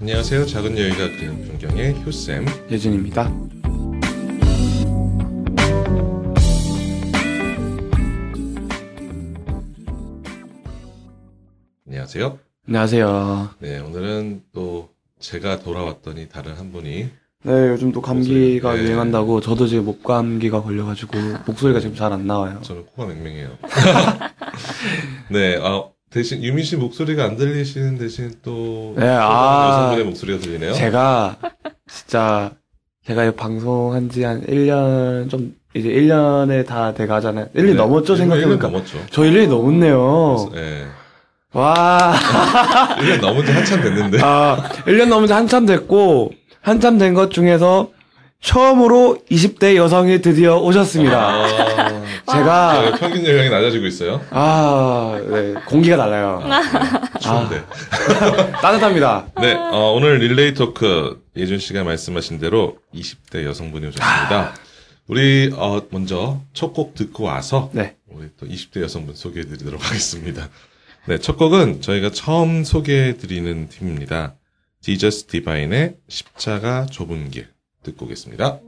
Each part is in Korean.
안녕하세요. 작은 여유가 그리는 풍경의 효쌤. 예준입니다. 안녕하세요. 안녕하세요. 네, 오늘은 또 제가 돌아왔더니 다른 한 분이 네, 요즘 또 감기가 네. 유행한다고 저도 지금 목 감기가 걸려가지고 목소리가 지금 잘 안 나와요. 저는 코가 맹맹해요. 네, 아, 대신 유미 씨 목소리가 안 들리시는 대신 또 네, 아. 여성분의 목소리가 들리네요. 제가 진짜 제가 이 방송한 지 한 1년 좀 이제 1년에 다 돼가잖아요. 1년 네, 넘었죠 1년 생각해보니까. 넘었죠. 저 1년이 넘었네요. 네, 와, 1년 넘은 지 한참 됐는데. 아, 1년 넘은 지 한참 됐고 한참 된 것 중에서 처음으로 20대 여성이 드디어 오셨습니다. 아, 제가 네, 평균 연령이 낮아지고 있어요. 아, 네, 공기가 달라요. 추운데. 따뜻합니다. 네, 어, 오늘 릴레이 토크 예준 씨가 말씀하신 대로 20대 여성분이 오셨습니다. 우리 어, 먼저 첫 곡 듣고 와서 네. 우리 또 20대 여성분 소개해드리도록 하겠습니다. 네, 첫 곡은 저희가 처음 소개해드리는 팀입니다. 지저스 디바인의 십자가 좁은 길 듣고 오겠습니다.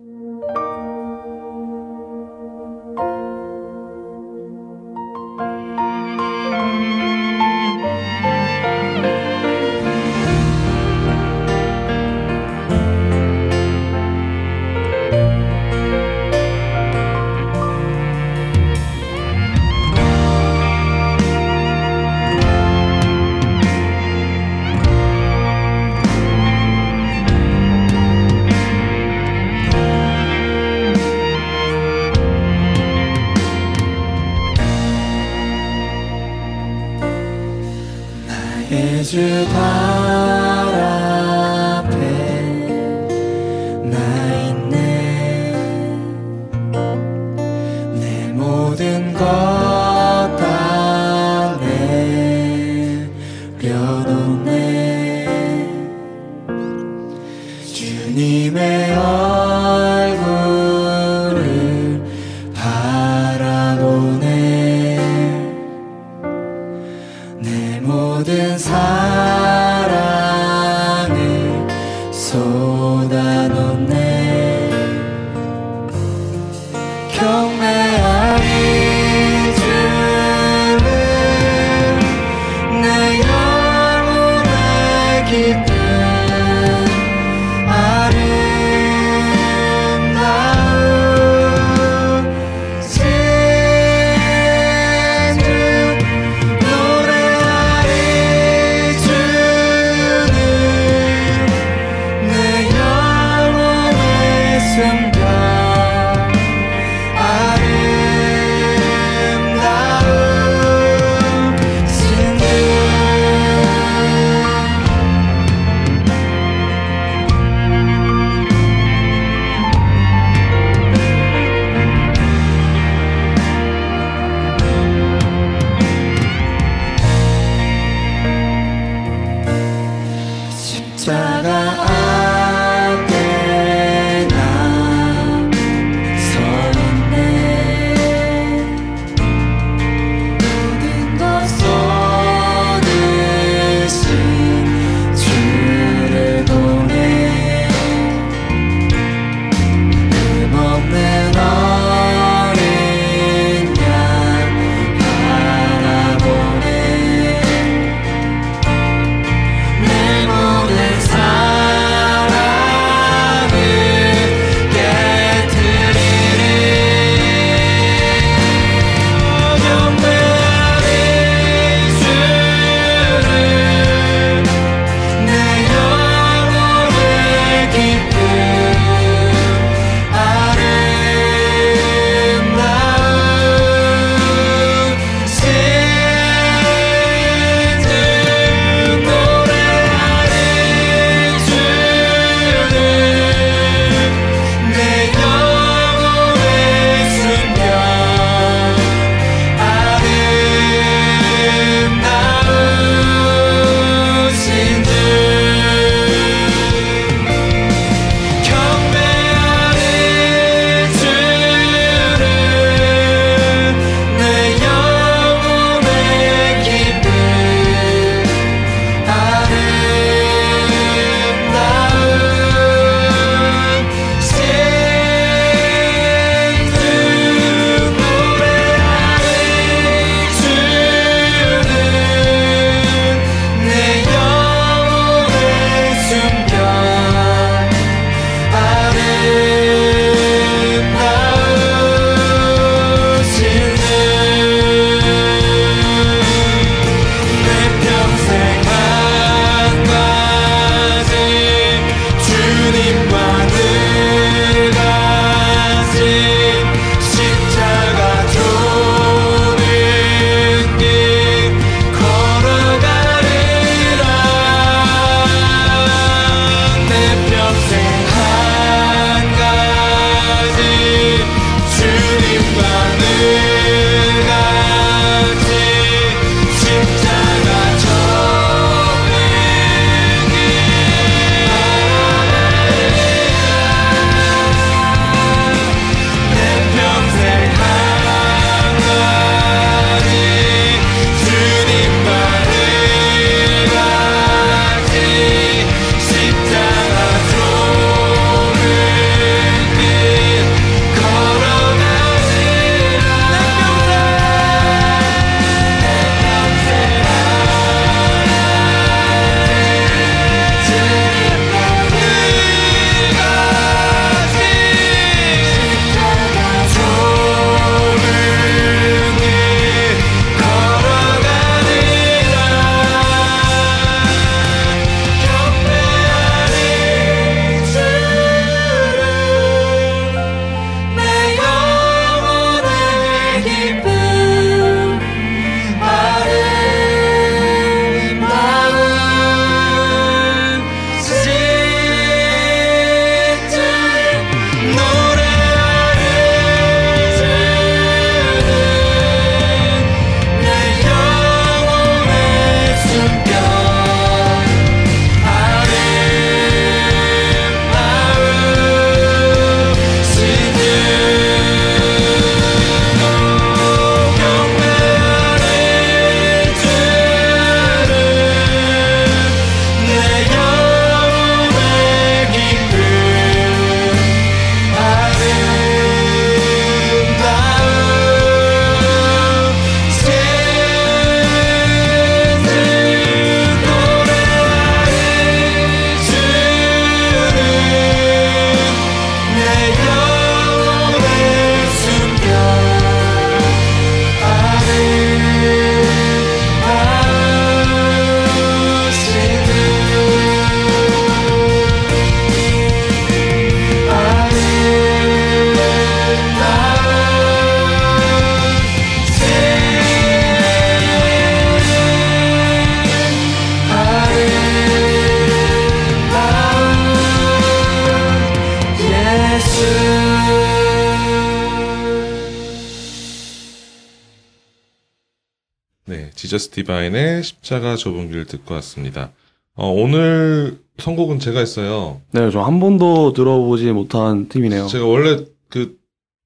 십자가 좁은 길 듣고 왔습니다. 어, 오늘 선곡은 제가 했어요. 네, 저 한 번도 들어보지 못한 팀이네요. 제가 원래 그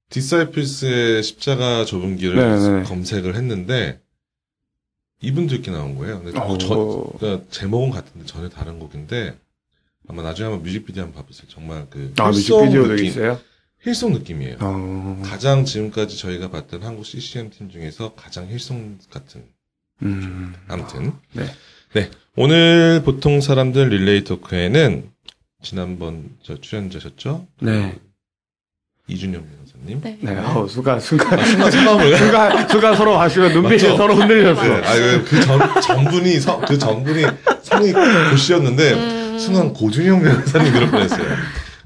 디사이플스의 십자가 좁은 길을 네네. 검색을 했는데 이분들께 나온 거예요. 근데 어. 저, 그러니까 제목은 같은데 전혀 다른 곡인데 아마 나중에 한번 뮤직비디오 한번 봐보세요. 정말 그 아, 힐송 뮤직비디오도 느낌, 있어요? 힐송 느낌이에요. 어, 가장 지금까지 저희가 봤던 한국 CCM 팀 중에서 가장 힐송 같은 음. 아무튼 네. 네 오늘 보통 사람들 릴레이 토크에는 지난번 저 출연자셨죠? 네. 이준영 변호사님. 네. 네, 어, 순간, 순간, 아, 순간 소감을 순간, 순간 서로 하시면 눈빛이 맞죠? 서로 흔들렸어. 네, 아 그 전, 전분이 서, 그 전분이 상이 고씨였는데 음. 순간 고준영 변호사님 그럴 뻔했어요.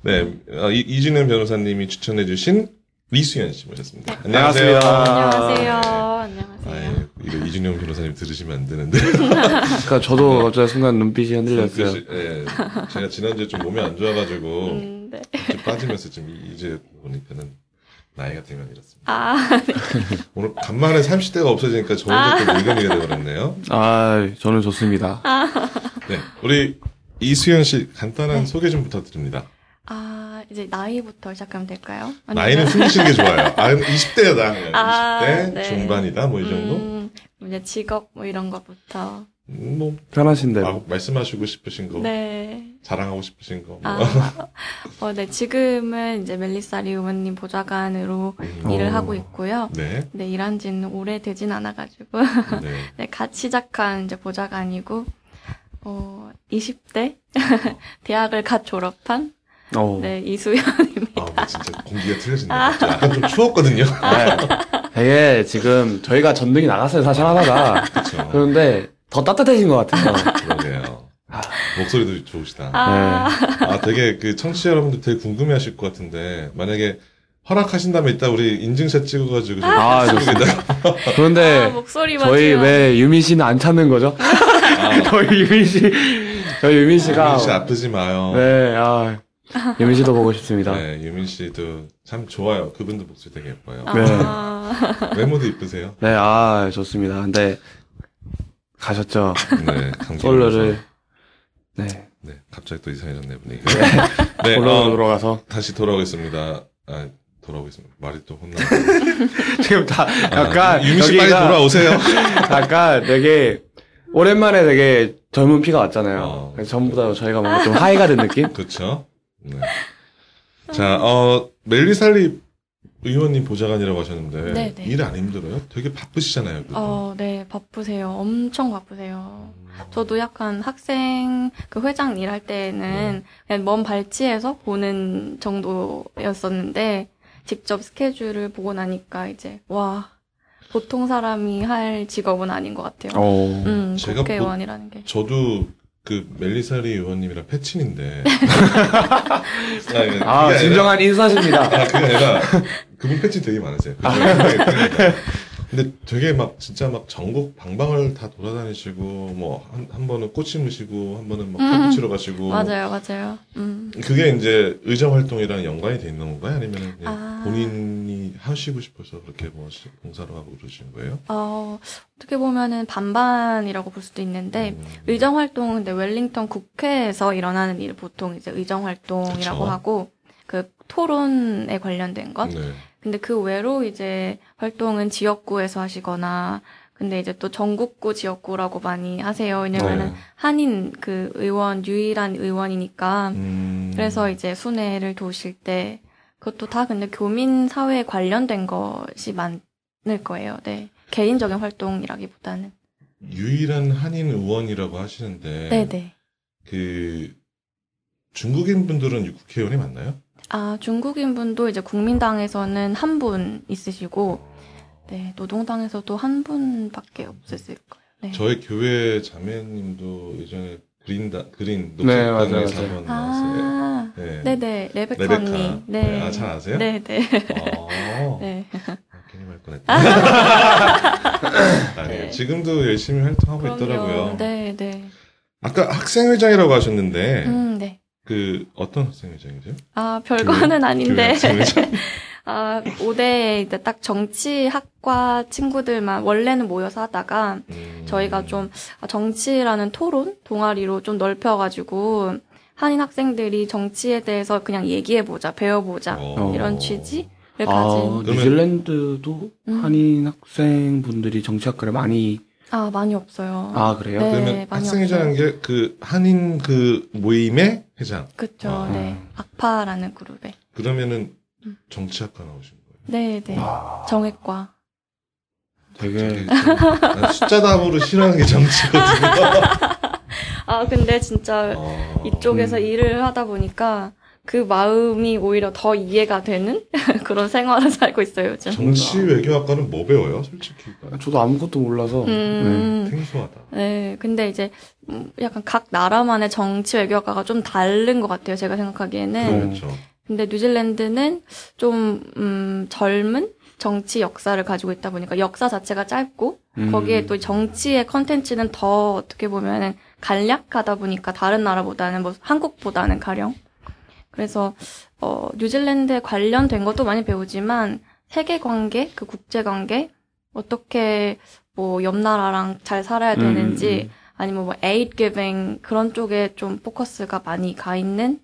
네, 어, 이, 이준영 변호사님이 추천해주신 이수연 씨 모셨습니다. 안녕하세요. 반갑습니다. 안녕하세요. 아, 안녕하세요. 이거 이준영 변호사님 들으시면 안 되는데. 그러니까 저도 갑자기 순간 눈빛이 흔들렸어요. 그, 예, 제가 지난주에 좀 몸이 안 좋아가지고 음, 네. 좀 빠지면서 지금 이- 이제 보니까는 나이가 들면 이렇습니다. 아, 오늘 간만에 30대가 없어지니까 저 혼자 또 밀감이가 되버렸네요. 아, 저는 좋습니다. 네, 우리 이수연 씨 간단한 네. 소개 좀 부탁드립니다. 아, 이제 나이부터 시작하면 될까요? 나이는 숨기시는 게 좋아요. 아, 20대다. 아, 20대 네. 중반이다. 뭐 이 정도. 음, 이제 직업 뭐 이런 것부터. 음, 뭐 편하신 대로. 마- 말씀하시고 싶으신 거, 네. 자랑하고 싶으신 거. 뭐. 아, 어, 네. 지금은 이제 멜리사 리우먼님 보좌관으로 음, 일을 어. 하고 있고요. 네, 네, 일한 지는 오래 되진 않아가지고. 네. 네, 갓 시작한 이제 보좌관이고, 어, 20대? 대학을 갓 졸업한, 어. 네, 이수연입니다. 아, 뭐 진짜 공기가 틀려진다. 진짜 약간 좀 추웠거든요. 네. 되게 지금 저희가 전등이 나갔어요, 사실 하나가. 그렇죠. 그런데 더 따뜻해진 것 같아요. 그러게요. 아. 목소리도 좋으시다. 아, 아, 되게 그 청취자 여러분들 되게 궁금해 하실 것 같은데, 만약에 허락하신다면 이따 우리 인증샷 찍어가지고 좀 아, 아, 그런데 목소리만 저희 왜 유민 씨는 안 찾는 거죠? 저희 유민 씨, 저희 유민 씨가. 유민 씨 아프지 마요. 네, 아, 유민 씨도 보고 싶습니다. 네, 유민 씨도 참 좋아요. 그분도 목소리 되게 예뻐요. 아, 외모도 이쁘세요. 네, 아, 좋습니다. 근데, 가셨죠. 네, 솔로를, 네, 네, 갑자기 또 이상해졌네 분위기가. 네, 솔로로 어, 들어가서. 다시 돌아오겠습니다. 아, 돌아오겠습니다. 말이 또 혼나. 지금 다, 약간, 유민 씨 빨리 돌아오세요. 약간 되게, 오랜만에 되게 젊은 피가 왔잖아요. 어. 그래서 전부 다 저희가 뭔가 좀 하이가 된 느낌? 그렇죠. 네. 자, 어 멜리살리 의원님 보좌관이라고 하셨는데 네, 네. 일 안 힘들어요? 되게 바쁘시잖아요. 그죠? 어, 네, 바쁘세요. 엄청 바쁘세요. 저도 약간 학생 그 회장 일할 때는 그냥 먼 발치에서 보는 정도였었는데 직접 스케줄을 보고 나니까 이제 와 보통 사람이 할 직업은 아닌 것 같아요. 어. 음, 제가 국회의원이라는 게. 저도 그 멜리살리 의원님이랑 패친인데. 아, 아, 진정한 인사십니다. 아, 그게 아니라, 그분 패치 되게 많으세요. 팬이다. 근데 되게 막, 진짜 막 전국 방방을 다 돌아다니시고, 뭐, 한, 한 번은 꽃 심으시고, 한 번은 막 음. 탁구 치러 가시고. 맞아요, 맞아요. 음. 그게 이제 의정 활동이랑 연관이 돼 있는 건가요? 아니면 아. 본인이 하시고 싶어서 그렇게 뭐 시- 봉사를 하고 그러신 거예요? 어, 어떻게 보면은 반반이라고 볼 수도 있는데, 음. 의정 활동은 근데 웰링턴 국회에서 일어나는 일을 보통 이제 의정 활동이라고 그쵸. 하고, 그 토론에 관련된 것. 네. 근데 그 외로 이제 활동은 지역구에서 하시거나, 근데 이제 또 전국구 지역구라고 많이 하세요. 왜냐면은 네. 한인 그 의원, 유일한 의원이니까. 음. 그래서 이제 순회를 도실 때, 그것도 다 근데 교민 사회에 관련된 것이 많을 거예요. 네. 개인적인 활동이라기보다는. 유일한 한인 의원이라고 하시는데 네네. 그 중국인 분들은 국회의원이 맞나요? 아, 중국인 분도 이제 국민당에서는 한 분 있으시고, 네, 노동당에서도 한 분밖에 없으실 거예요. 네. 저희 교회 자매님도 예전에 그린다 그린 네, 맞아요, 녹색당에서 맞아요. 한번 나왔어요. 아, 네. 네네, 레베카, 레베카. 언니. 네, 네. 아, 잘 아세요? 네네. 어. 네. 아, 괜히 말 뻔했다. 아니에요. 네. 지금도 열심히 활동하고 그럼요. 있더라고요. 네 네. 아까 학생회장이라고 하셨는데 음, 네. 그 어떤 학생회장이세요? 아, 별거는 아닌데. 학생회장? 아, 5대에 이제 딱 정치학과 친구들만 원래는 모여서 하다가 음. 저희가 좀 아, 정치라는 토론 동아리로 좀 넓혀가지고 한인 학생들이 정치에 대해서 그냥 얘기해보자, 배워보자 어. 이런 취지 를 아, 가진 뉴질랜드도 음. 한인 학생분들이 정치학과를 많이 아 많이 없어요. 아 그래요? 네. 그러면 많이 학생회장이라는 게그 한인 그 모임의 회장. 그쵸, 아. 네. 악파라는 그룹에. 그러면은 음. 정치학과 나오신 거예요. 네, 네. 와, 정외과. 되게 난 숫자 답으로 싫어하는 게 정치거든요. 아 근데 진짜 어. 이쪽에서 음. 일을 하다 보니까 그 마음이 오히려 더 이해가 되는 그런 생활을 살고 있어요 요즘. 정치 외교학과는 뭐 배워요, 솔직히? 저도 아무것도 몰라서 음, 생소하다. 네. 근데 이제 음, 약간 각 나라만의 정치 외교학과가 좀 다른 것 같아요. 제가 생각하기에는. 그렇죠. 근데 뉴질랜드는 좀 음, 젊은 정치 역사를 가지고 있다 보니까 역사 자체가 짧고 음. 거기에 또 정치의 컨텐츠는 더 어떻게 보면은 간략하다 보니까 다른 나라보다는 뭐 한국보다는 가령 그래서 어 뉴질랜드에 관련된 것도 많이 배우지만 세계 관계 그 국제 관계 어떻게 뭐 옆 나라랑 잘 살아야 되는지 음, 아니면 뭐 aid giving 그런 쪽에 좀 포커스가 많이 가 있는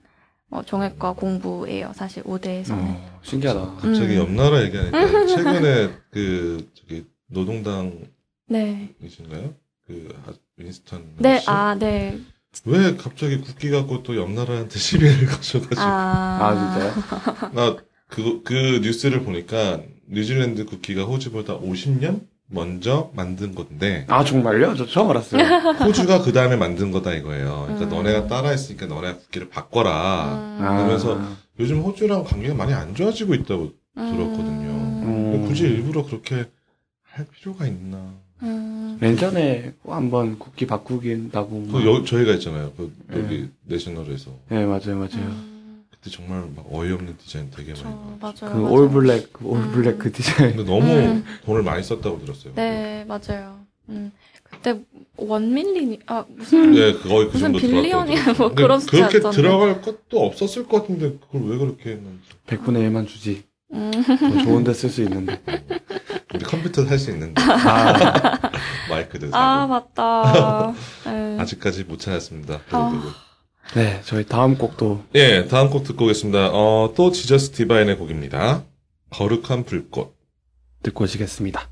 어, 정외과 공부예요 사실 5대에서는 어, 신기하다. 갑자기 음. 옆 나라 얘기하니까 최근에 그 저기 노동당이신가요? 네. 그 하- 윈스턴 네, 씨? 아, 네. 왜 갑자기 국기 갖고 또 옆 나라한테 시비를 거셔가지고 아, 아 진짜요? 나그그 뉴스를 보니까 뉴질랜드 국기가 호주보다 50년 먼저 만든 건데 아 정말요? 저 처음 알았어요. 호주가 그 다음에 만든 거다 이거예요. 그러니까 음. 너네가 따라했으니까 너네 국기를 바꿔라. 음, 아, 그러면서 요즘 호주랑 관계가 많이 안 좋아지고 있다고 들었거든요. 음, 음. 굳이 일부러 그렇게 할 필요가 있나? 음, 예전에 꼭 한번 국기 바꾼다고. 그 여, 저희가 있잖아요. 그 네. 여기 National에서 네 맞아요 맞아요. 음, 그때 정말 막 어이없는 디자인 되게 저, 많이 나왔죠. 맞아요. 그 맞아요. All Black 그 All 음. Black 그 디자인. 근데 너무 음. 돈을 많이 썼다고 들었어요. 네, 맞아요. 음, 그때 one milli, 아, 무슨, 네, 거의 그 무슨 billion이. 뭐 그런 숫자 그렇게. 들어갈 것도 없었을 것 같은데 그걸 왜 그렇게 했는지. 100분의 1만 주지. 음, 더 좋은데 쓸 수 있는데. 우리 컴퓨터 살 수 있는데 아, 마이크도 사고 아, 맞다. 네. 아직까지 못 찾았습니다. 아. 여러분. 네 저희 다음 곡도 예, 다음 곡 듣고 오겠습니다. 어, 또 지저스 디바인의 곡입니다. 거룩한 불꽃. 듣고 오시겠습니다.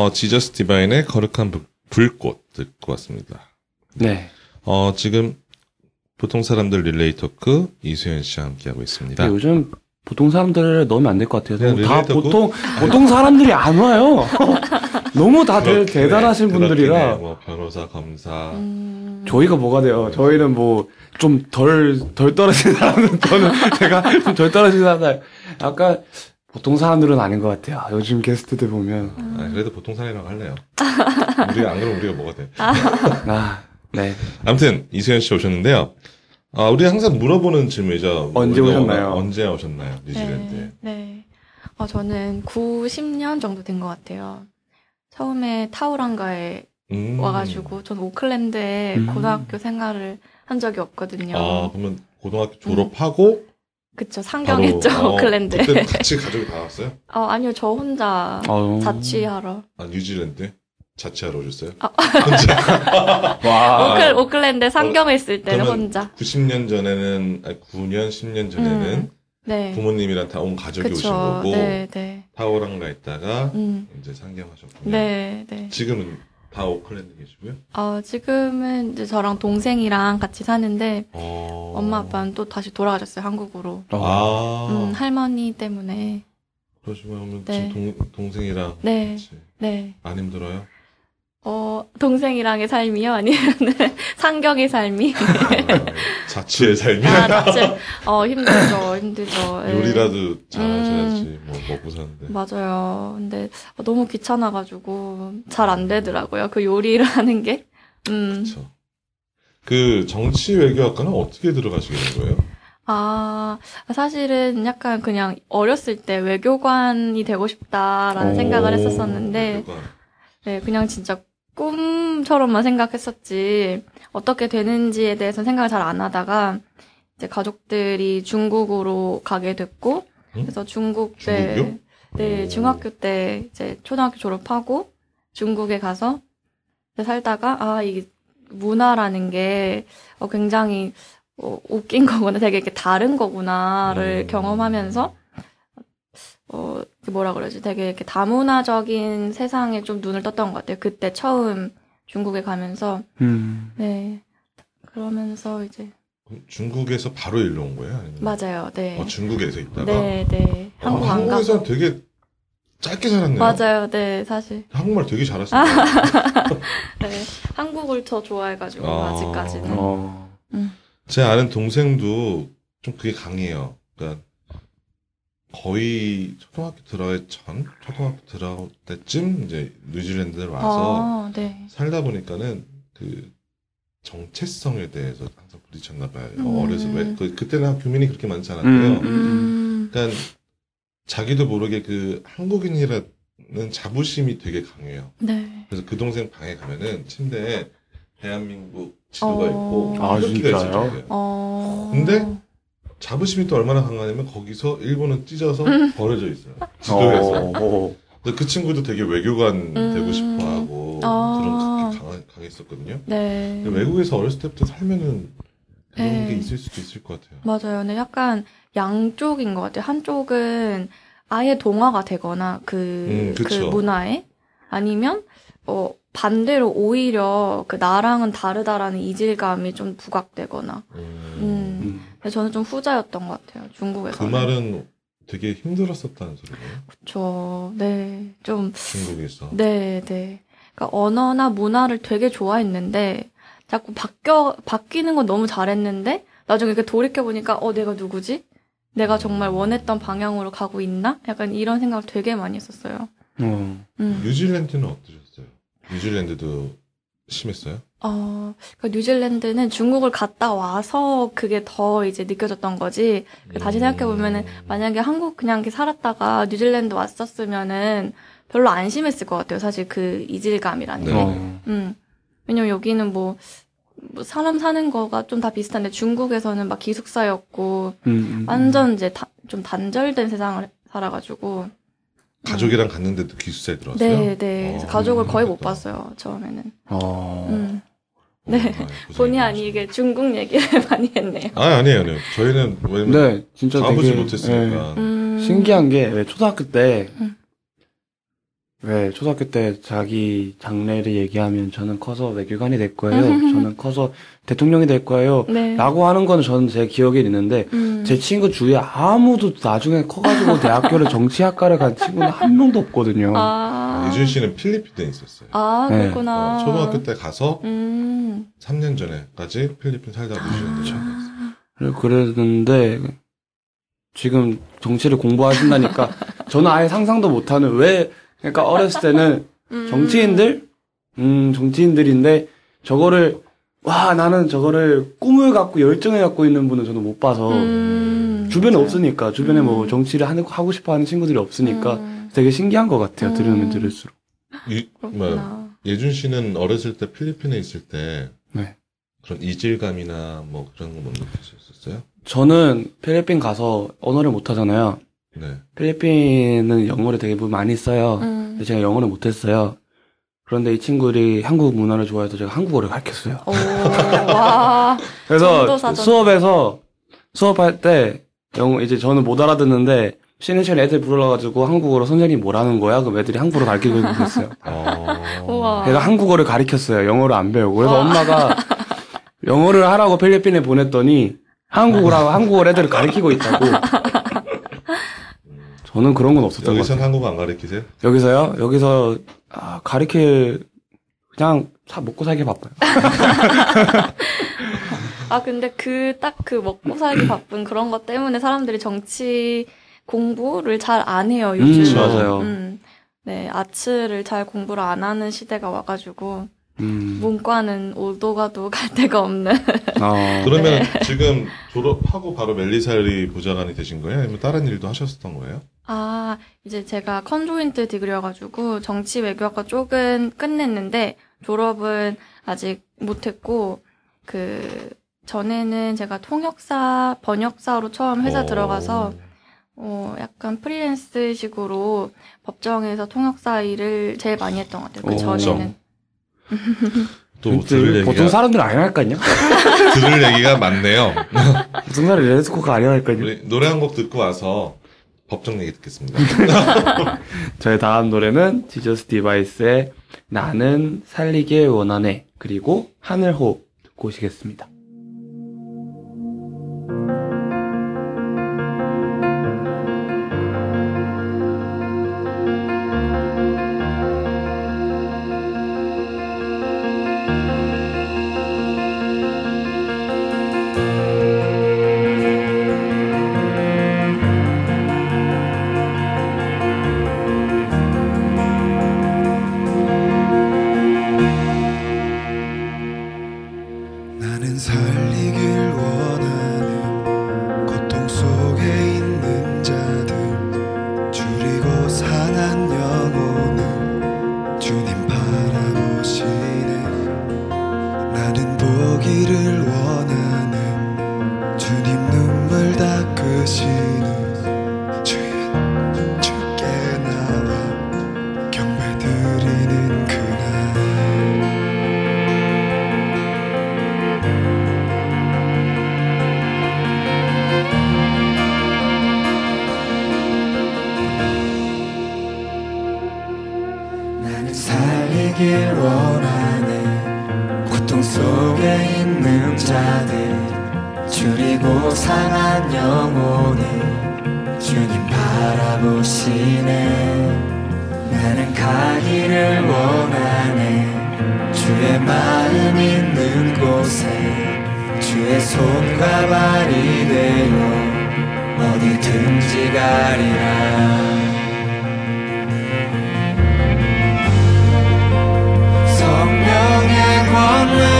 어, 지저스 디바인의 거룩한 불- 불꽃 듣고 왔습니다. 네. 어, 지금 보통 사람들 릴레이 토크 이수연 씨와 함께하고 있습니다. 근데 요즘 보통 사람들을 넣으면 안 될 것 같아요. 너무 다? 보통 보통 사람들이 안 와요. 너무 다들 그렇긴 해. 대단하신 그렇긴 분들이라 해. 뭐 변호사, 검사. 음, 저희가 뭐가 돼요? 저희는 뭐 좀 덜덜 떨어진 사람은 저는 제가 좀 덜 떨어진 사람 약간 보통 사람들은 아닌 것 같아요. 요즘 게스트들 보면 아, 그래도 보통 사람이라고 할래요. 우리가 안 그러면 우리가 뭐가 돼. 아 네. 아무튼 이수연 씨 오셨는데요. 아, 우리 항상 물어보는 질문이죠. 언제 오셨나요? 언제 오셨나요? 뉴질랜드에. 네, 네. 어, 저는 9, 10년 정도 된 것 같아요. 처음에 타우랑가에 음. 와가지고 전 오클랜드에 음. 고등학교 생활을 한 적이 없거든요. 아, 그러면 고등학교 졸업하고 그쵸 상경했죠 바로, 어, 오클랜드에. 그때 같이 가족이 다 왔어요? 어, 아니요 저 혼자 어. 자취하러. 아, 뉴질랜드? 자취하러 오셨어요? 아. 혼자? 와. 오클, 오클랜드 상경했을 때는 그러면 혼자. 90년 전에는, 아니, 9년, 10년 전에는 음, 네. 부모님이랑 다 온 가족이 오신 그쵸. 거고, 네, 네. 타오랑가 있다가 음, 이제 상경하셨군요. 네, 네. 지금은 다 오클랜드 계시고요? 어, 지금은 이제 저랑 동생이랑 같이 사는데 어... 엄마 아빠는 또 다시 돌아가셨어요 한국으로. 어. 아, 음, 할머니 때문에. 그러시면 네. 지금 동, 동생이랑 네, 같이 네. 안 힘들어요? 어, 동생이랑의 삶이요? 아니면 상경의 삶이? 아, 자취의 삶이? 아, 자체. 어, 힘들죠, 힘들죠. 예. 요리라도 잘하셔야지 음. 뭐 먹고 사는데 맞아요. 근데 너무 귀찮아가지고 잘 안 되더라고요. 그 요리를 하는 게. 음. 그렇죠. 그 정치 외교학과는 어떻게 들어가시게 된 거예요? 아, 사실은 약간 그냥 어렸을 때 외교관이 되고 싶다라는 오. 생각을 했었었는데, 외교관. 네, 그냥 진짜 꿈처럼만 생각했었지, 어떻게 되는지에 대해서 생각을 잘 안 하다가, 이제 가족들이 중국으로 가게 됐고, 응? 그래서 중국? 때, 네, 오. 중학교 때 이제 초등학교 졸업하고, 중국에 가서 살다가, 아, 이 문화라는 게 어, 굉장히 어, 웃긴 거구나, 되게 이렇게 다른 거구나를 음. 경험하면서, 어, 그 뭐라 그러지? 되게 이렇게 다문화적인 세상에 좀 눈을 떴던 것 같아요. 그때 처음 중국에 가면서, 음. 네. 그러면서 이제, 중국에서 바로 일로 온 거예요? 아니면 맞아요, 네. 어, 중국에서 있다가 네, 네. 어, 한국 안 한국에서. 되게 짧게 살았네요. 맞아요, 네, 사실. 한국말 되게 잘하시네요. 네. 한국을 더 좋아해가지고, 아. 아직까지는. 어. 제 아는 동생도 좀 그게 강해요. 그러니까 거의 초등학교 들어가기 전, 초등학교 들어갈 때쯤 이제 뉴질랜드에 와서 아, 네. 살다 보니까는 그 정체성에 대해서 항상 부딪혔나 봐요. 음. 어려서 왜 그, 그때는 교민이 그렇게 많지 않았고요. 음. 음, 그러니까 자기도 모르게 그 한국인이라는 자부심이 되게 강해요. 네. 그래서 그 동생 방에 가면은 침대에 대한민국 지도가 어. 있고 아, 진짜요? 정도예요. 어. 근데 자부심이 또 얼마나 강하냐면 거기서 일본은 찢어서 음. 버려져 있어요. 지도에서. 어, 어. 그래서 그 친구도 되게 외교관 음. 되고 싶어 하고 아. 그런 그게 강하, 강했었거든요. 네. 근데 외국에서 어렸을 때부터 살면은 그런 네. 게 있을 수도 있을 것 같아요. 맞아요. 근데 약간 양쪽인 것 같아요. 한쪽은 아예 동화가 되거나 그, 음, 그. 문화에 아니면 어 반대로 오히려 그 나랑은 다르다라는 이질감이 좀 부각되거나. 음. 음. 음. 근데 저는 좀 후자였던 것 같아요. 중국에서. 그 말은 되게 힘들었었다는 소리예요. 저, 네. 좀, 중국에서. 네, 네. 그러니까 언어나 문화를 되게 좋아했는데 자꾸 바뀌어 바뀌는 건 너무 잘했는데 나중에 이렇게 돌이켜 보니까 어 내가 누구지? 내가 정말 원했던 방향으로 가고 있나? 약간 이런 생각을 되게 많이 했었어요. 어. 음. 뉴질랜드는 어떠셨어요? 뉴질랜드도 심했어요? 어, 그러니까 뉴질랜드는 중국을 갔다 와서 그게 더 이제 느껴졌던 거지. 그 다시 생각해 보면은 만약에 한국 그냥 이렇게 살았다가 뉴질랜드 왔었으면은 별로 안 심했을 것 같아요. 사실 그 이질감이라는 네. 게. 어. 음. 왜냐면 여기는 뭐, 뭐 사람 사는 거가 좀 다 비슷한데 중국에서는 막 기숙사였고 음, 음. 완전 이제 다, 좀 단절된 세상을 살아가지고. 가족이랑 갔는데도 기숙사에 들어왔어요? 네, 네. 어, 가족을 거의 못 그렇겠다. 봤어요, 처음에는. 어. 음. 어, 네. 아이, 고생이 본의. 아니게 중국 얘기를 많이 했네요. 아, 아니에요, 아니에요. 저희는 왜냐면 네, 진짜 가보지 되게 못했으니까. 음. 예, 신기한 게 왜 초등학교 때 음. 왜 초등학교 때 자기 장래를 얘기하면 저는 커서 외교관이 될 거예요. 저는 커서 대통령이 될 거예요. 네. 라고 하는 건 저는 제 기억에 있는데 음. 제 친구 주위에 아무도 나중에 커가지고 대학교를 정치학과를 간 친구는 한 명도 없거든요. 아. 예준 씨는 필리핀에 있었어요. 아, 네. 그렇구나. 어, 초등학교 때 가서 음. 3년 전에까지 필리핀 살다 오셨는데 그래- 그랬는데 지금 정치를 공부하신다니까 저는 아예 상상도 못하는 왜 그러니까 어렸을 때는 음. 정치인들 음 정치인들인데 저거를 와 나는 저거를 꿈을 갖고 열정을 갖고 있는 분은 저는 못 봐서 음. 주변에 없으니까 주변에 뭐 음. 정치를 하는 하고 싶어하는 친구들이 없으니까 음. 되게 신기한 것 같아요 음. 들으면 들을수록 이, 뭐. 예준 씨는 어렸을 때 필리핀에 있을 때 네. 그런 이질감이나 뭐 그런 거 못 느끼셨어요? 저는 필리핀 가서 언어를 못 하잖아요 네. 필리핀은 영어를 되게 많이 써요 음. 근데 제가 영어를 못했어요. 그런데 이 친구들이 한국 문화를 좋아해서 제가 한국어를 가르쳤어요. 오, 와. 그래서. 수업에서 수업할 때 영어 이제 저는 못 알아듣는데 쉬는 시간에 애들 불러가지고 한국어로 선생님이 뭐라는 거야? 그럼 애들이 한국어로 가르치고 있어요. 어... 제가 한국어를 가르쳤어요. 영어를 안 배우고. 그래서 와. 엄마가 영어를 하라고 필리핀에 보냈더니 한국어를 하고 한국어를 애들을 가르치고 있다고. 저는 그런 건 없었던 것 같아요. 한국어 안 가르치세요? 여기서요? 여기서 아, 가르칠 그냥 다 먹고 살기 바빠요. 아, 근데 그, 딱그 먹고 살기 바쁜 그런 것 때문에 사람들이 정치 공부를 잘 안 해요, 요즘. 음, 맞아요. 음. 네, 아츠를 잘 공부를 안 하는 시대가 와가지고, 음. 문과는 오도 가도 갈 데가 없는. 어, 그러면 네. 지금 졸업하고 바로 멜리사리 보좌관이 되신 거예요? 아니면 다른 일도 하셨었던 거예요? 아, 이제 제가 컨조인트 디그리여가지고, 정치 외교학과 쪽은 끝냈는데, 졸업은 아직 못했고, 그, 전에는 제가 통역사, 번역사로 처음 회사 어. 들어가서, 어, 약간 프리랜스 식으로 법정에서 통역사 일을 제일 많이 했던 것 같아요. 그 어, 전에는. 또 들을 얘기가 보통 사람들 안 할까요? 들을 얘기가 많네요. 보통 사람 레드스코가 안 할까요? 노래 한 곡 듣고 와서 법정 얘기 듣겠습니다. 저의 다음 노래는 지저스 디바인의 나는 살리길 원하네 그리고 하늘호 듣고 오시겠습니다. 마음 있는 곳에 주의 손과 발이 되어 어디든지 가리라. 성령의 권능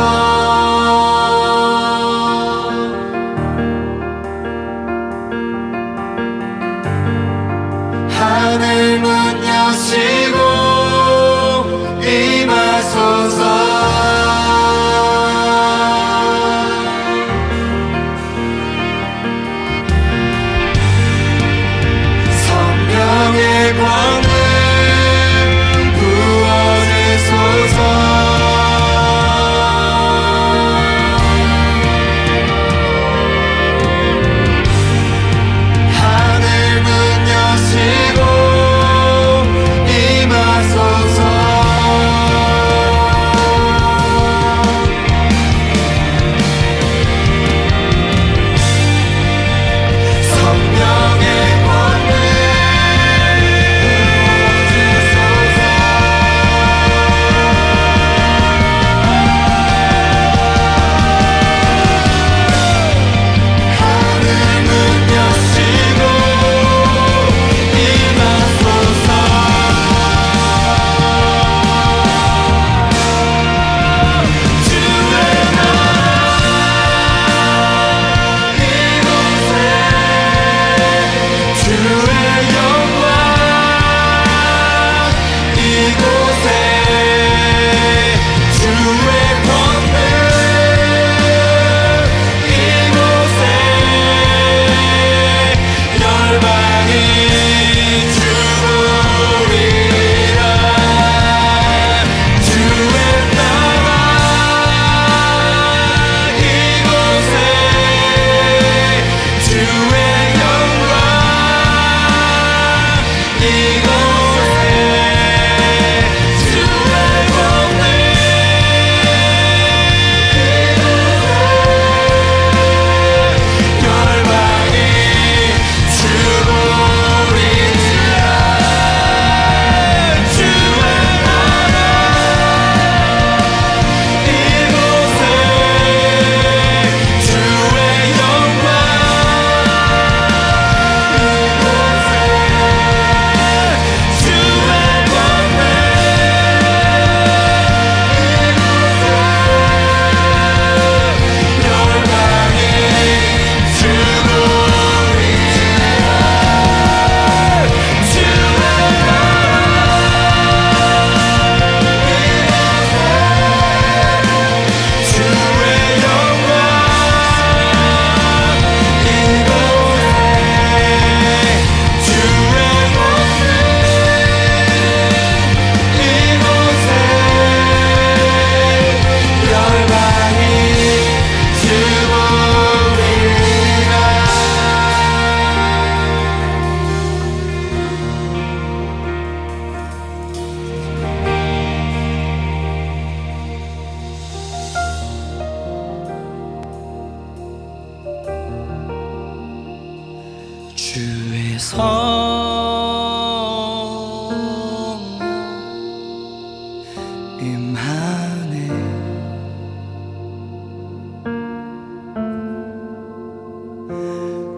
부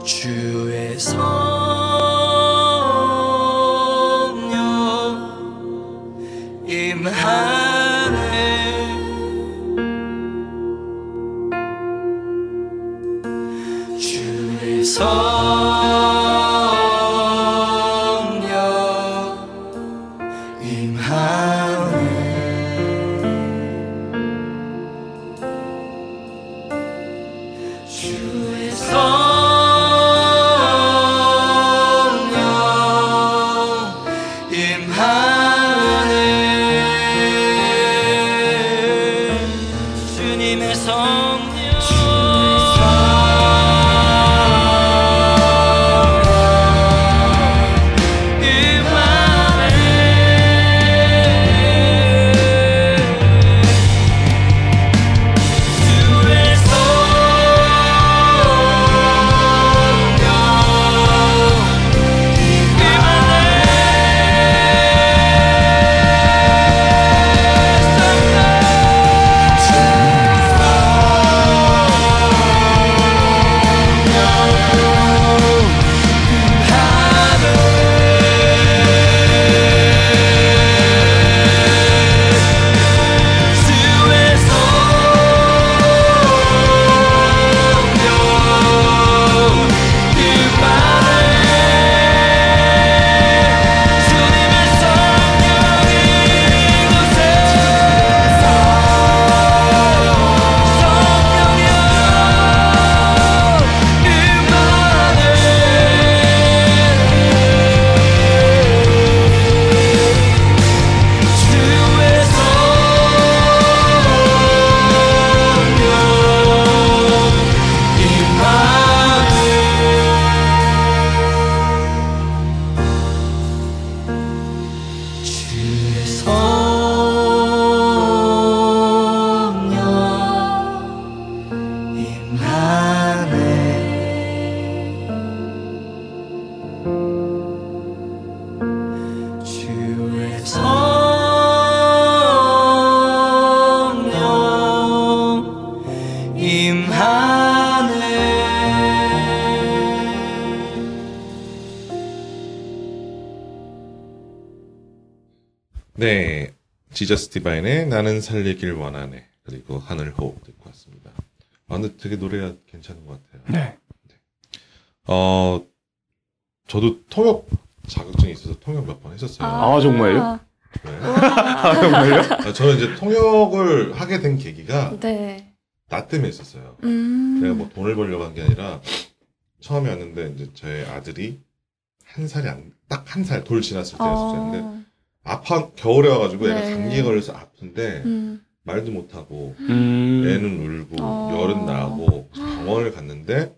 주의 성 지저스 디바인의 나는 살리길 원하네. 그리고 하늘호흡 듣고 왔습니다. 아, 근데 되게 노래가 괜찮은 것 같아요. 네. 어, 저도 통역 자격증이 있어서 통역 몇 번 했었어요. 아, 정말요? 네. 아, 정말요? 아, 저는 이제 통역을 하게 된 계기가 네. 나 때문에 있었어요. 음. 내가 뭐 돈을 벌려고 한 게 아니라 처음에 왔는데 이제 저희 아들이 한 살이 안, 딱 한 살 돌 지났을 때였었는데 어, 아파 겨울에 와가지고 애가 네. 감기에 걸려서 아픈데 음. 말도 못하고 음. 애는 울고 어. 열은 나고 병원을 갔는데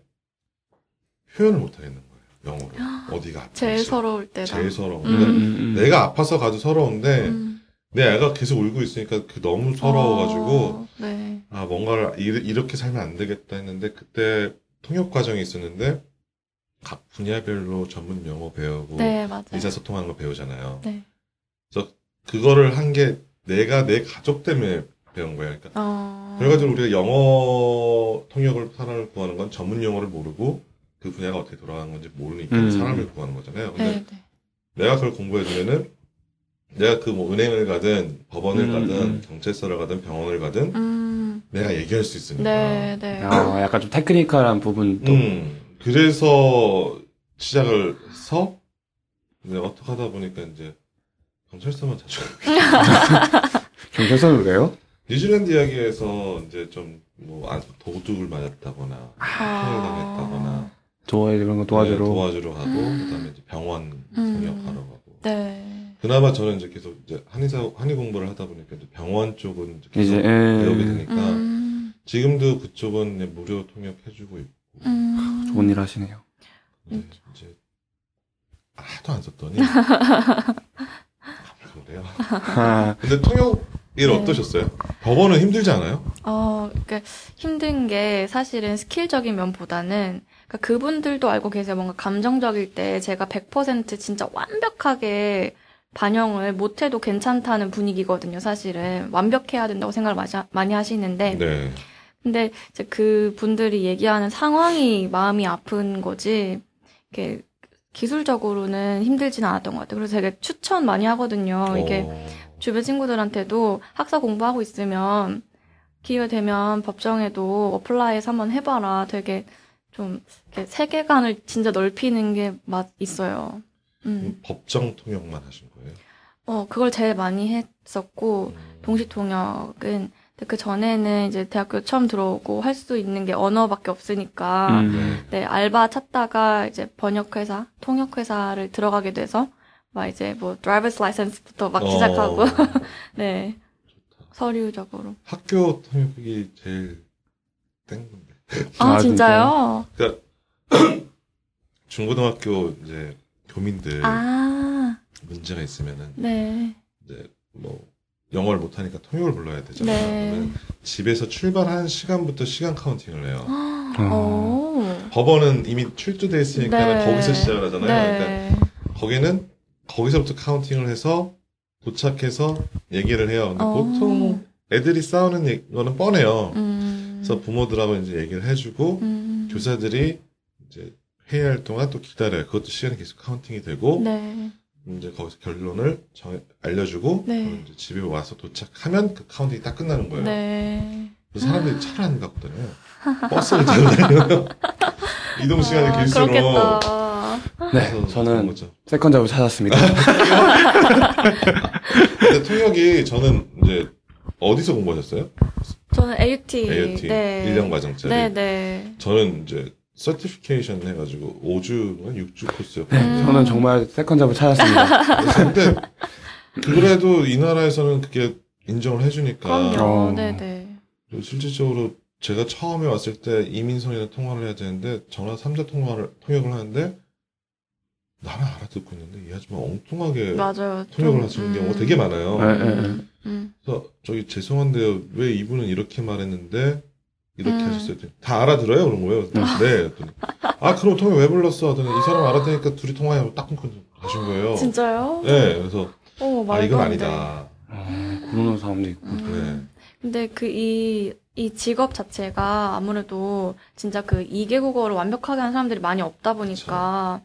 표현을 못하겠는 거예요 영어로 어디가 아픈지 제일 서러울 때다. 제일 서러워 음. 근데 음. 내가 아파서 가도 서러운데 음. 내 애가 계속 울고 있으니까 그 너무 서러워가지고 어, 네. 아 뭔가를 이- 이렇게 살면 안 되겠다 했는데 그때 통역 과정이 있었는데 각 분야별로 전문 영어 배우고 네, 맞아요. 의사소통하는 거 배우잖아요. 네. 그래서 그거를 한 게 내가 내 가족 때문에 배운 거예요. 그러니까 어. 그래가지고 우리가 영어 통역을 사람을 구하는 건 전문 용어를 모르고 그 분야가 어떻게 돌아가는 건지 모르니까 음. 사람을 구하는 거잖아요. 근데 네, 네. 내가 그걸 공부해주면은 내가 그 뭐 은행을 가든 법원을 음, 가든 음. 경찰서를 가든 병원을 가든 음. 내가 얘기할 수 있으니까. 네, 네. 아, 약간 좀 테크니컬한 부분도. 음, 그래서 시작을 해서 근데 어떻게 하다 보니까 이제 경찰서만 자주 경찰서는 왜요? 뉴질랜드 이야기에서 이제 좀뭐 도둑을 맞았다거나 아. 통을 당했다거나 도와 이런 거 도와주러. 네, 도와주러 가고 음. 그다음에 이제 병원 음. 통역하러 가고 네. 그나마 저는 이제 계속 이제 한의사 한의 공부를 하다 보니까 이제 병원 쪽은 이제 계속 이제, 예. 배우게 되니까 음. 지금도 그쪽은 이제 무료 통역해주고 있고 음. 좋은 일 하시네요. 네, 이제 하도 안 썼더니 그래요. 아, 근데 통역 일 네. 어떠셨어요? 법원은 힘들지 않아요? 어, 그러니까 힘든 게 사실은 스킬적인 면보다는 그러니까 그분들도 알고 계세요. 뭔가 감정적일 때 제가 100% 진짜 완벽하게 반영을 못해도 괜찮다는 분위기거든요, 사실은. 완벽해야 된다고 생각을 많이 하시는데. 네. 근데 이제 그 분들이 얘기하는 상황이 마음이 아픈 거지, 이렇게 기술적으로는 힘들진 않았던 것 같아요. 그래서 되게 추천 많이 하거든요. 이게 어, 주변 친구들한테도 학사 공부하고 있으면 기회 되면 법정에도 어플라이해서 한번 해봐라. 되게 좀 이렇게 세계관을 진짜 넓히는 게 맛 있어요. 음. 법정 통역만 하신 거예요? 어, 그걸 제일 많이 했었고, 음. 동시 통역은 그 전에는 이제 대학교 처음 들어오고 할 수 있는 게 언어밖에 없으니까 음. 네, 알바 찾다가 이제 번역회사, 통역회사를 들어가게 돼서 막 이제 뭐 드라이버스 라이센스부터 막 어, 시작하고 네. 서류적으로. 학교 통역이 제일 땡 건데. 아, 아, 진짜요? 그러니까 중고등학교 이제 교민들 아, 문제가 있으면은 네. 이제 뭐 영어를 못하니까 통역을 불러야 되잖아요. 네. 그러면 집에서 출발한 시간부터 시간 counting을 해요. 오. 법원은 이미 출두돼 있으니까 네. 거기서 시작을 하잖아요. 그러니까 네. 거기는 거기서부터 counting을 해서 도착해서 얘기를 해요. 근데 어. 보통 애들이 싸우는 얘- 거는 뻔해요. 음. 그래서 부모들하고 이제 얘기를 해주고 음. 교사들이 이제 회의할 동안 또 기다려요. 그것도 시간이 계속 counting이 되고 네. 이제 거기서 결론을 정, 알려주고 네. 이제 집에 와서 도착하면 그 counting이 딱 끝나는 거예요. 네. 그래서 사람들이 차를 안 갖고 다녀요. 버스를 타고 다녀요. 이동 시간이 아, 길수록 그렇겠다. 네, 저는. second job을 찾았습니다. 근데 통역이 저는 이제 어디서 공부하셨어요? 저는 AUT. AUT 네. 1년 과정짜리. 네, 네. 저는 이제 certification 해가지고 5주는 6주 네, 코스였거든요. 저는 정말 second job을 찾았습니다. 근데 그래도 이 나라에서는 그게 인정을 해주니까 그럼요. 어. 네, 네. 그리고 실질적으로 제가 처음에 왔을 때 이민성이랑 통화를 해야 되는데 전화 3자 통화를 통역을 하는데 나는 알아듣고 있는데 이 아줌마 엉뚱하게 맞아요. 통역을 좀, 하시는 음. 경우가 되게 많아요. 네, 네, 네. 음. 그래서 저기 죄송한데요 왜 이분은 이렇게 말했는데 이렇게 음. 하셨어요? 했더니 다 알아들어요 그런 거예요. 네. 했더니 아 그럼 통역 왜 불렀어? 하더니 이 사람 알아듣니까 둘이 통화하고 딱 끊고 가신 거예요. 진짜요? 네, 그래서 오, 아 이건. 아니다. 어, 그러는 사람도 있고. 음. 근데 그 이, 이 직업 자체가 아무래도 진짜 그 2개 국어를 완벽하게 하는 사람들이 많이 없다 보니까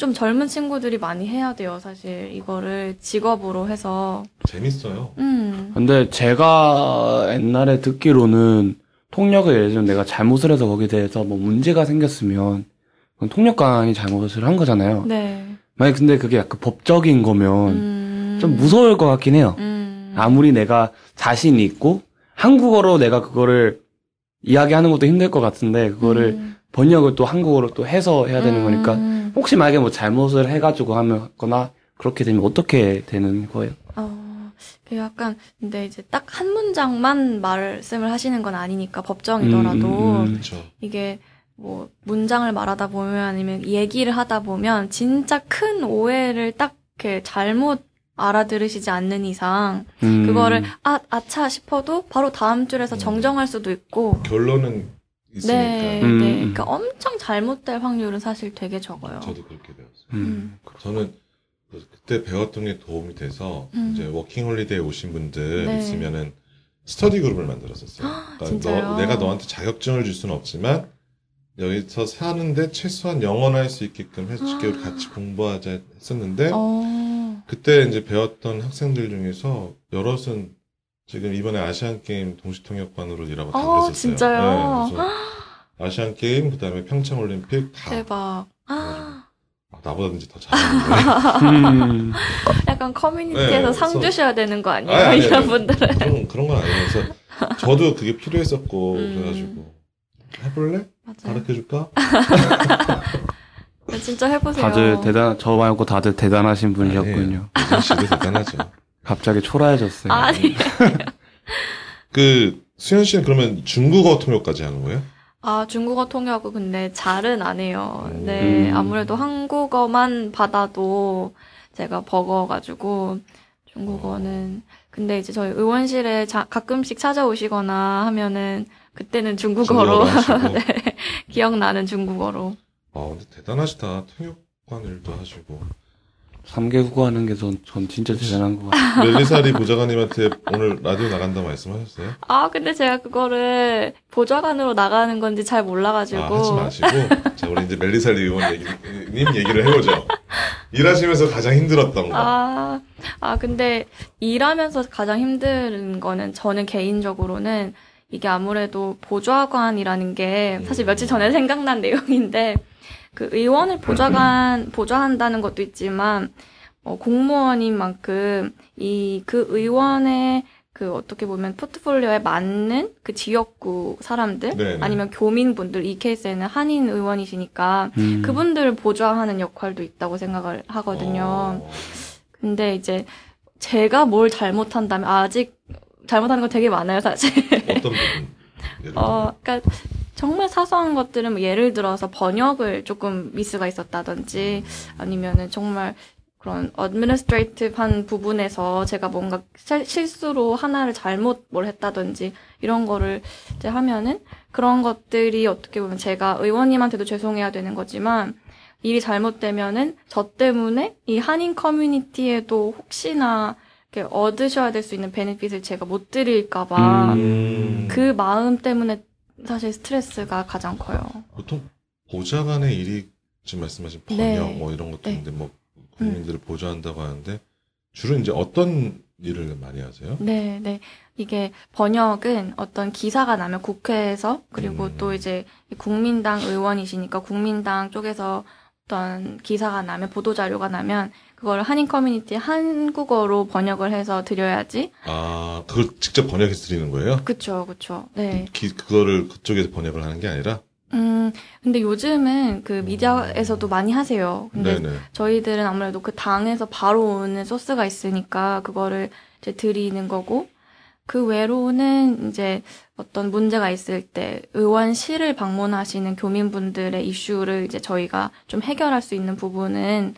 좀 젊은 친구들이 많이 해야 돼요, 사실. 이거를 직업으로 해서. 재밌어요. 음. 근데 제가 옛날에 듣기로는 통역을 예를 들면 내가 잘못을 해서 거기에 대해서 뭐 문제가 생겼으면 그건 통역관이 잘못을 한 거잖아요. 네. 만약 근데 그게 약간 법적인 거면 음. 좀 무서울 것 같긴 해요. 음. 아무리 내가 자신이 있고 한국어로 내가 그거를 이야기하는 것도 힘들 것 같은데 그거를 음. 번역을 또 한국어로 또 해서 해야 되는 거니까 음. 혹시 만약에 뭐 잘못을 해가지고 하거나 그렇게 되면 어떻게 되는 거예요? 어, 그 약간, 근데 이제 딱 한 문장만 말씀을 하시는 건 아니니까, 법정이더라도, 음, 음, 음. 그렇죠. 이게 뭐, 문장을 말하다 보면, 아니면 얘기를 하다 보면, 진짜 큰 오해를 딱 이렇게 잘못 알아들으시지 않는 이상, 음. 그거를, 아, 아차 싶어도, 바로 다음 줄에서 음. 정정할 수도 있고, 결론은 있으니까 네, 음. 네. 그러니까 엄청 잘못될 확률은 사실 되게 적어요. 저도 그렇게 배웠어요. 음. 저는 그- 그때 배웠던 게 도움이 돼서 음. 이제 워킹 홀리데이 오신 분들 네. 있으면은 스터디 그룹을 만들었었어요. 그러니까 진짜요? 너, 내가 너한테 자격증을 줄 수는 없지만 여기서 사는데 최소한 영어는 할수 있게끔 해줄게 우리 같이 공부하자 했었는데 어, 그때 이제 배웠던 학생들 중에서 여럿은 지금 이번에 아시안 게임 동시통역관으로 일하고 다 어, 그랬었어요. 진짜요? 네, 그래서 아시안 게임 그다음에 평창 올림픽 다 대박. 아, 아, 나보다든지 더 잘하는데 음. 약간 커뮤니티에서 네, 상 그래서- 주셔야 되는 거 아니에요? 아니, 아니, 이런 아니. 분들은. 그런 그런 건 아니면서 저도 그게 필요했었고 음. 그래가지고 해볼래? 맞아요. 가르쳐줄까? 네, 진짜 해보세요. 다들 대단, 저 말고 다들 대단하신 분이셨군요. 이준 씨도 대단하죠. 갑자기 초라해졌어요. 아니. 그 수현 씨는 그러면 중국어 통역까지 하는 거예요? 아, 중국어 통역은 근데 잘은 안 해요. 음. 네, 아무래도 한국어만 받아도 제가 버거가지고 중국어는 근데 이제 저희 의원실에 자- 가끔씩 찾아오시거나 하면은 그때는 중국어로. 네, 기억나는 중국어로. 아, 근데 대단하시다. 통역관 일도 하시고. 3개 국어 하는 게 전, 전 진짜 대단한 것 같아요. 멜리사리 보좌관님한테 오늘 라디오 나간다 말씀하셨어요? 아 근데 제가 그거를 보좌관으로 나가는 건지 잘 몰라가지고. 아, 하지 마시고. 자, 우리 이제 멜리사리 의원 얘기, 님 얘기를 해보죠. 일하시면서 가장 힘들었던 거. 아, 아, 근데 일하면서 가장 힘든 거는 저는 개인적으로는 이게 아무래도 보좌관이라는 게 사실 며칠 전에 생각난 내용인데 그 의원을 보좌관, 보좌한다는 것도 있지만 어, 공무원인 만큼 이 그 의원의 그 어떻게 보면 포트폴리오에 맞는 그 지역구 사람들 네네. 아니면 교민분들 이 케이스에는 한인 의원이시니까 음. 그분들을 보좌하는 역할도 있다고 생각을 하거든요. 어, 근데 이제 제가 뭘 잘못한다면 아직 잘못하는 거 되게 많아요, 사실. 어떤 부분? 어, 그러니까 정말 사소한 것들은 뭐 예를 들어서 번역을 조금 미스가 있었다든지 아니면은 정말 그런 administrative한 부분에서 제가 뭔가 실- 실수로 하나를 잘못 뭘 했다든지 이런 거를 이제 하면은 그런 것들이 어떻게 보면 제가 의원님한테도 죄송해야 되는 거지만 일이 잘못되면은 저 때문에 이 한인 커뮤니티에도 혹시나 이렇게 얻으셔야 될 수 있는 benefit을 제가 못 드릴까봐 음. 그 마음 때문에 사실 스트레스가 가장 커요. 보통 보좌관의 일이 지금 말씀하신 번역 네. 뭐 이런 것도 네. 있는데 뭐 국민들을 보좌한다고 하는데 주로 이제 어떤 일을 많이 하세요? 네, 네. 이게 번역은 어떤 기사가 나면 국회에서 그리고 음. 또 이제 국민당 의원이시니까 국민당 쪽에서 어떤 기사가 나면 보도 자료가 나면 그걸 한인 커뮤니티 한국어로 번역을 해서 드려야지. 아, 그걸 직접 번역해서 드리는 거예요? 그쵸, 그쵸. 네. 기- 그거를 그쪽에서 번역을 하는 게 아니라? 음, 근데 요즘은 그 미디어에서도 많이 하세요. 근데 네네. 저희들은 아무래도 그 당에서 바로 오는 소스가 있으니까 그거를 이제 드리는 거고 그 외로는 이제 어떤 문제가 있을 때 의원실을 방문하시는 교민분들의 이슈를 이제 저희가 좀 해결할 수 있는 부분은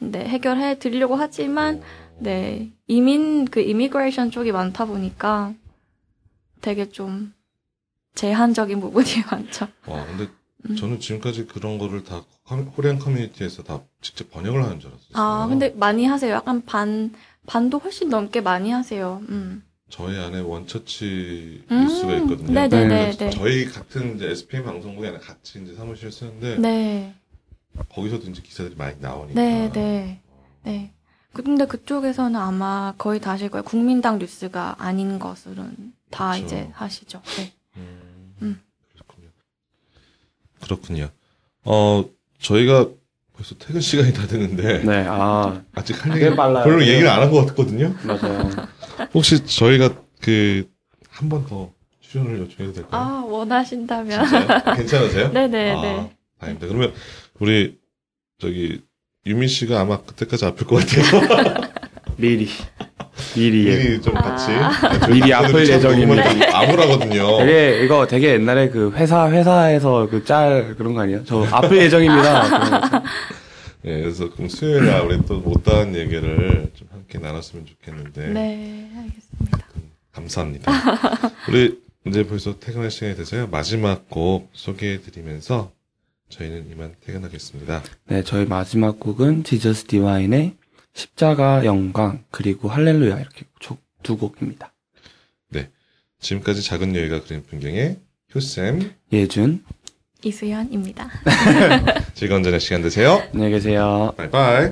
네, 해결해 드리려고 하지만 네, 이민 그 immigration 쪽이 많다 보니까 되게 좀 제한적인 부분이 많죠. 와, 근데 음. 저는 지금까지 그런 거를 다 Korean community에서 다 직접 번역을 하는 줄 알았어요. 아, 근데 많이 하세요. 약간 반 반도 훨씬 넘게 많이 하세요. 음. 저희 안에 원처치 음, 뉴스가 있거든요. 네네네. 그래서 저희 같은 이제 SPM 방송국에 같이 이제 사무실 쓰는데 네. 거기서도 이제 기사들이 많이 나오니까. 네, 네. 네. 근데 그쪽에서는 아마 거의 다 하실 거예요. 국민당 뉴스가 아닌 것으로는 다 그렇죠. 이제 하시죠. 네. 음, 음. 그렇군요. 그렇군요. 어, 저희가 벌써 퇴근 시간이 다 됐는데 네, 아, 아직 할 얘기 빨라요. 별로 네. 얘기를 안 한 것 같거든요. 맞아요. 혹시 저희가 그 한 번 더 출연을 요청해도 될까요? 아, 원하신다면. 진짜요? 괜찮으세요? 네네, 아, 네. 다행입니다. 그러면 우리 저기 유민 씨가 아마 그때까지 아플 것 같아요. 미리. 미리. 예. 미리 좀 같이 아. 미리 아플 예정입니다. 암울하거든요. 되게, 이거 되게 옛날에 그 회사, 회사에서 그 짤 그런 거 아니에요? 저 아플 예정입니다. 예, 그래서 그럼 수요일 날 우리 또 못다한 얘기를 좀 함께 나눴으면 좋겠는데 네, 알겠습니다. 감사합니다. 우리 이제 벌써 퇴근할 시간이 돼서요. 마지막 곡 소개해드리면서 저희는 이만 퇴근하겠습니다. 네, 저희 마지막 곡은 지저스 디와인의 십자가 영광 그리고 할렐루야 이렇게 조- 두 곡입니다. 지금까지 작은 여유가 그린 풍경의 효쌤 예준, 이수연입니다. 즐거운 저녁 시간 되세요. 안녕히 계세요. 바이바이.